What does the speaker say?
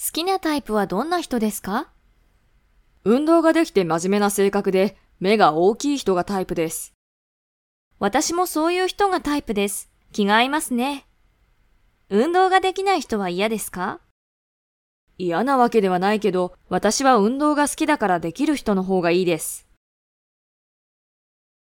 好きなタイプはどんな人ですか？運動ができて真面目な性格で目が大きい人がタイプです。私もそういう人がタイプです。気が合いますね。運動ができない人は嫌ですか？嫌なわけではないけど、私は運動が好きだからできる人の方がいいです。